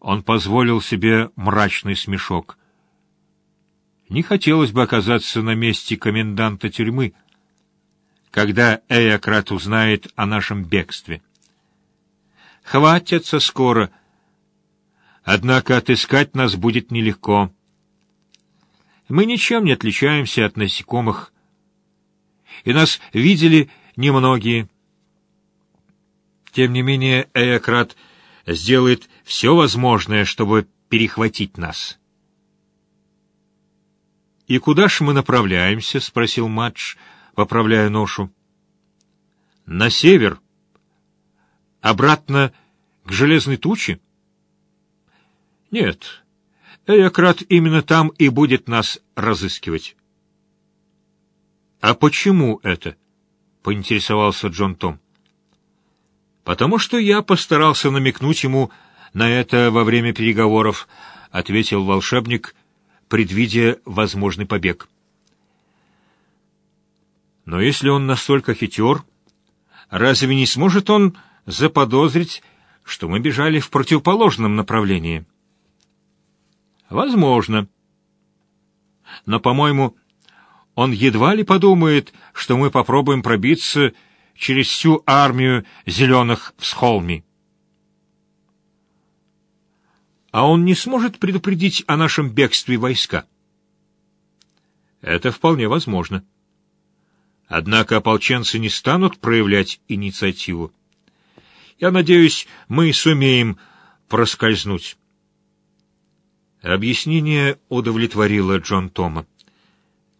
Он позволил себе мрачный смешок. Не хотелось бы оказаться на месте коменданта тюрьмы, когда Эякрат узнает о нашем бегстве. Хватится скоро, однако отыскать нас будет нелегко. Мы ничем не отличаемся от насекомых, и нас видели немногие. Тем не менее, Эякрат сделает все возможное, чтобы перехватить нас. «И куда ж мы направляемся?» — спросил Мадж, поправляя ношу. «На север. Обратно к железной туче?» «Нет, Эякрат именно там и будет нас разыскивать». «А почему это?» — поинтересовался Джон Том. «Потому что я постарался намекнуть ему на это во время переговоров», — ответил волшебник, предвидя возможный побег. «Но если он настолько хитер, разве не сможет он заподозрить, что мы бежали в противоположном направлении?» «Возможно. Но, по-моему, он едва ли подумает, что мы попробуем пробиться через всю армию зеленых в Схолме. А он не сможет предупредить о нашем бегстве войска? Это вполне возможно. Однако ополченцы не станут проявлять инициативу. Я надеюсь, мы сумеем проскользнуть. Объяснение удовлетворило Джон Тома.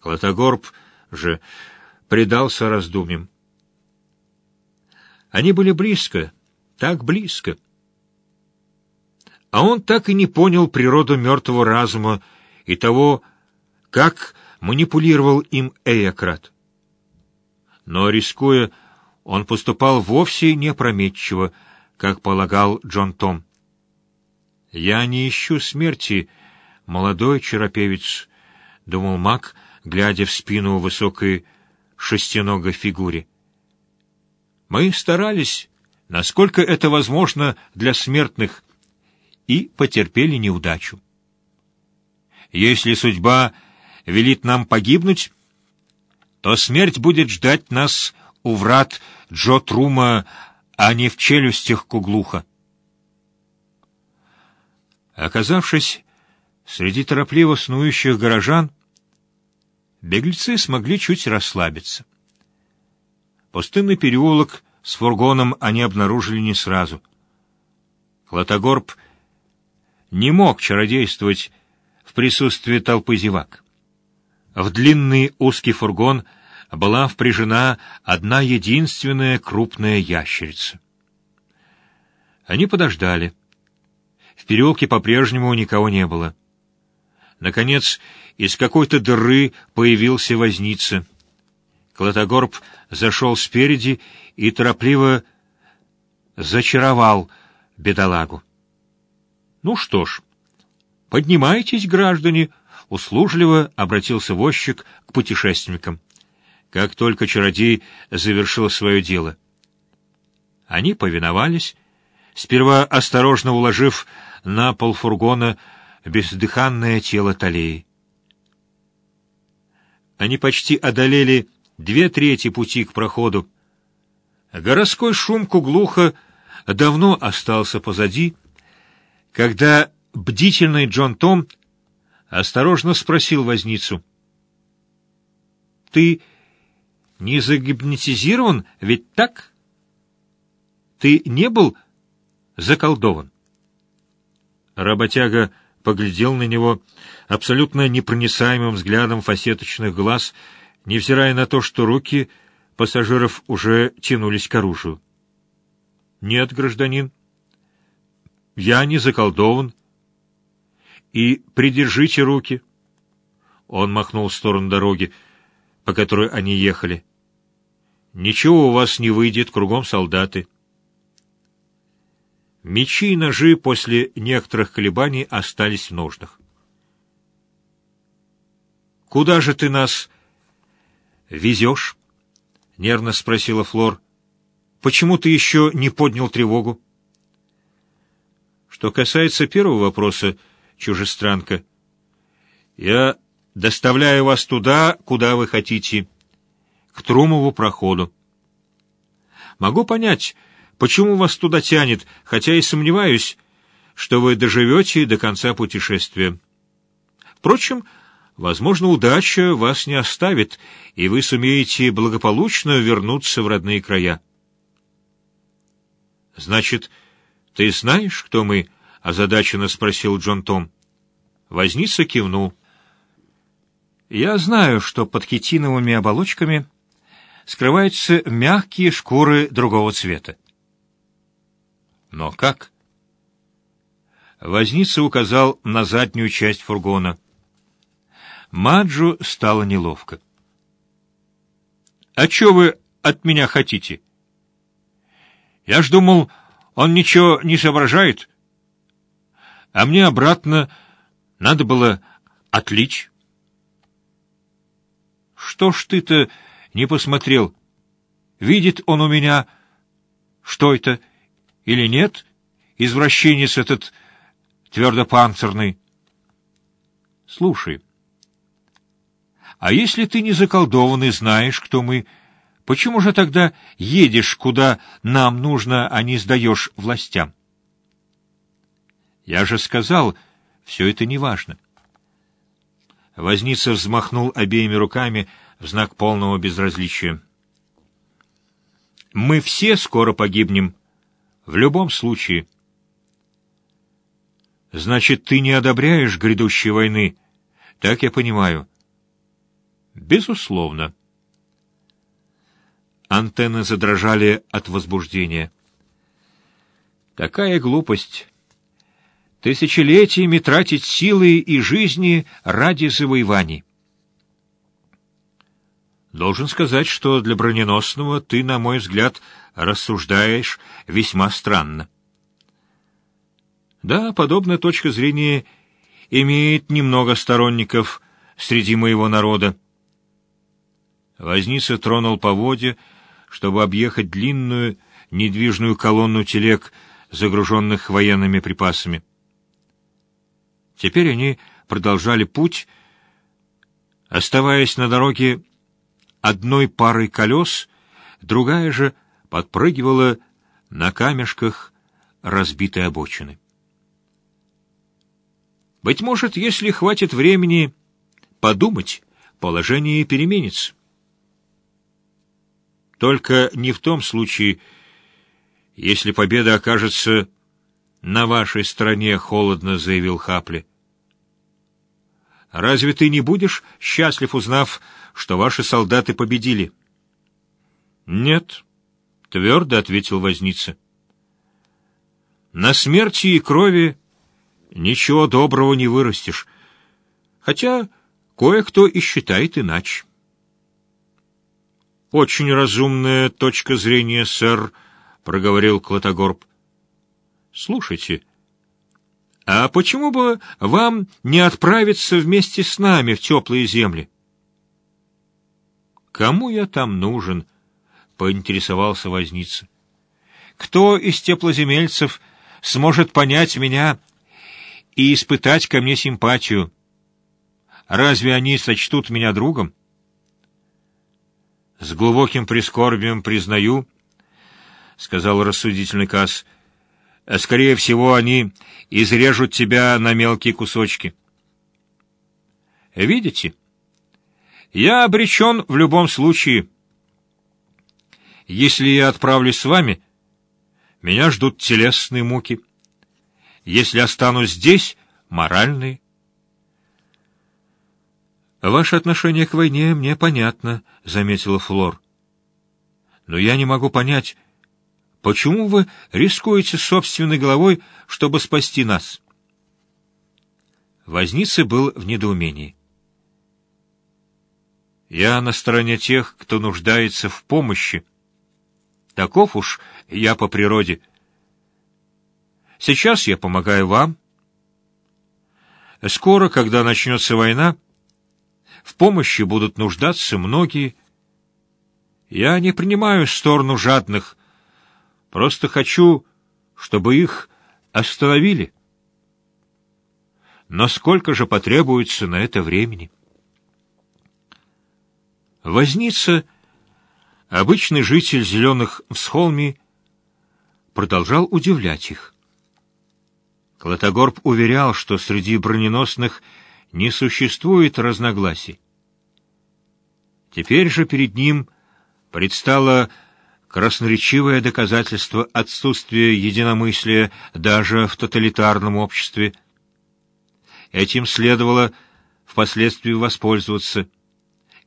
Клотогорб же предался раздумьям. Они были близко, так близко. А он так и не понял природу мертвого разума и того, как манипулировал им Эйократ. Но, рискуя, он поступал вовсе не опрометчиво, как полагал Джон Том. «Я не ищу смерти, молодой черопевец», — думал маг, глядя в спину высокой шестиногой фигуре. Мы старались, насколько это возможно для смертных, и потерпели неудачу. Если судьба велит нам погибнуть, то смерть будет ждать нас у врат Джо Трума, а не в челюстях Куглуха. Оказавшись среди торопливо снующих горожан, беглецы смогли чуть расслабиться. Пустынный переулок с фургоном они обнаружили не сразу. Клотогорб не мог чародействовать в присутствии толпы зевак. В длинный узкий фургон была впряжена одна единственная крупная ящерица. Они подождали. В переулке по-прежнему никого не было. Наконец, из какой-то дыры появился возница. Клотогорб зашел спереди и торопливо зачаровал бедолагу. «Ну что ж, поднимайтесь, граждане!» — услужливо обратился возчик к путешественникам, как только чародей завершил свое дело. Они повиновались, сперва осторожно уложив на пол фургона бездыханное тело Талии. Они почти одолели две трети пути к проходу. Городской шум куглуха давно остался позади, когда бдительный Джон Том осторожно спросил возницу. — Ты не загипнотизирован, ведь так? Ты не был заколдован? Работяга поглядел на него абсолютно непроницаемым взглядом фасеточных глаз — невзирая на то, что руки пассажиров уже тянулись к оружию. «Нет, гражданин, я не заколдован. И придержите руки». Он махнул в сторону дороги, по которой они ехали. «Ничего у вас не выйдет, кругом солдаты». Мечи и ножи после некоторых колебаний остались в ножнах. «Куда же ты нас «Везешь?» — нервно спросила Флор. «Почему ты еще не поднял тревогу?» Что касается первого вопроса, чужестранка, я доставляю вас туда, куда вы хотите, к Трумову проходу. Могу понять, почему вас туда тянет, хотя и сомневаюсь, что вы доживете до конца путешествия. Впрочем, возможно, удача вас не оставит, и вы сумеете благополучно вернуться в родные края. «Значит, ты знаешь, кто мы?» — озадаченно спросил Джон Том. Возница кивнул. «Я знаю, что под хитиновыми оболочками скрываются мягкие шкуры другого цвета. Но как?» Возница указал на заднюю часть фургона. Маджу стало неловко. «А что вы от меня хотите?» «Я ж думал, он ничего не соображает. А мне обратно надо было отлить». «Что ж ты-то не посмотрел? Видит он у меня, что это, или нет, извращенец этот твердопанцирный?» «Слушай». А если ты не заколдованный, знаешь, кто мы, почему же тогда едешь, куда нам нужно, а не сдаешь властям? Я же сказал, все это неважно. Возница взмахнул обеими руками в знак полного безразличия. Мы все скоро погибнем. В любом случае. Значит, ты не одобряешь грядущей войны? Так я понимаю. Безусловно. Антенны задрожали от возбуждения. Такая глупость. Тысячелетиями тратить силы и жизни ради завоеваний. Должен сказать, что для броненосного ты, на мой взгляд, рассуждаешь весьма странно. Да, подобная точка зрения имеет немного сторонников среди моего народа. Возница тронул поводья, чтобы объехать длинную недвижную колонну телег, загруженных военными припасами. Теперь они продолжали путь, оставаясь на дороге одной парой колес, другая же подпрыгивала на камешках разбитой обочины. Быть может, если хватит времени подумать, положение переменится. Только не в том случае, если победа окажется на вашей стороне, — холодно заявил Хапли. Разве ты не будешь счастлив, узнав, что ваши солдаты победили? Нет, — твердо ответил Возница. На смерти и крови ничего доброго не вырастешь, хотя кое-кто и считает иначе. «Очень разумная точка зрения, сэр», — проговорил Клотогорб. «Слушайте, а почему бы вам не отправиться вместе с нами в теплые земли?» «Кому я там нужен?» — поинтересовался возница. «Кто из теплоземельцев сможет понять меня и испытать ко мне симпатию? Разве они сочтут меня другом?» С глубоким прискорбием признаю, — сказал рассудительный Касс, — скорее всего, они изрежут тебя на мелкие кусочки. Видите? Я обречен в любом случае. Если я отправлюсь с вами, меня ждут телесные муки. Если останусь здесь, моральные. «Ваше отношение к войне мне понятно», — заметила Флор. «Но я не могу понять, почему вы рискуете собственной головой, чтобы спасти нас?» Возница был в недоумении. «Я на стороне тех, кто нуждается в помощи. Таков уж я по природе. Сейчас я помогаю вам. Скоро, когда начнется война, — в помощи будут нуждаться многие. Я не принимаю сторону жадных, просто хочу, чтобы их остановили. Но сколько же потребуется на это времени? Возница, обычный житель зеленых всхолми, продолжал удивлять их. Клотогорб уверял, что среди броненосных не существует разногласий. Теперь же перед ним предстало красноречивое доказательство отсутствия единомыслия даже в тоталитарном обществе. Этим следовало впоследствии воспользоваться.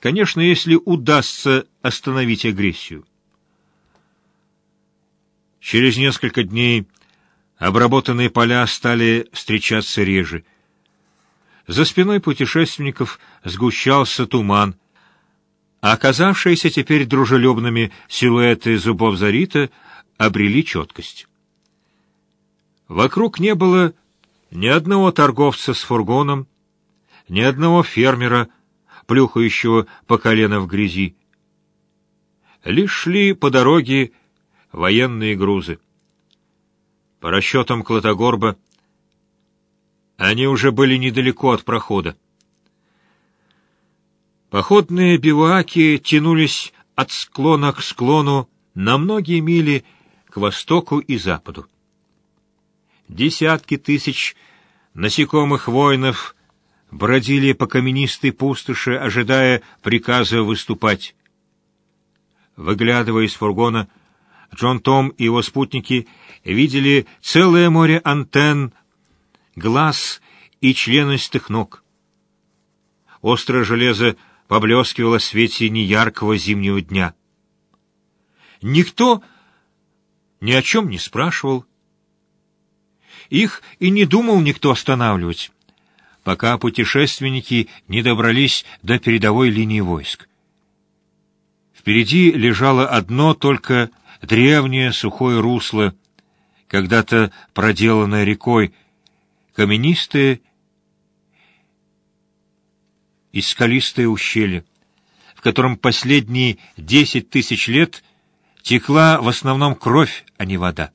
Конечно, если удастся остановить агрессию. Через несколько дней обработанные поля стали встречаться реже. За спиной путешественников сгущался туман, а оказавшиеся теперь дружелюбными силуэты зубов Зарита обрели четкость. Вокруг не было ни одного торговца с фургоном, ни одного фермера, плюхающего по колено в грязи. Лишь шли по дороге военные грузы. По расчетам Клотогорба, они уже были недалеко от прохода. Походные биваки тянулись от склона к склону на многие мили к востоку и западу. Десятки тысяч насекомых воинов бродили по каменистой пустоши, ожидая приказа выступать. Выглядывая из фургона, Джон Том и его спутники видели целое море антенн, глаз и членистых ног. Острое железо поблескивала в свете неяркого зимнего дня. Никто ни о чем не спрашивал. Их и не думал никто останавливать, пока путешественники не добрались до передовой линии войск. Впереди лежало одно только древнее сухое русло, когда-то проделанное рекой, каменистое и скалистое ущелье, в котором последние десять тысяч лет текла в основном кровь, а не вода.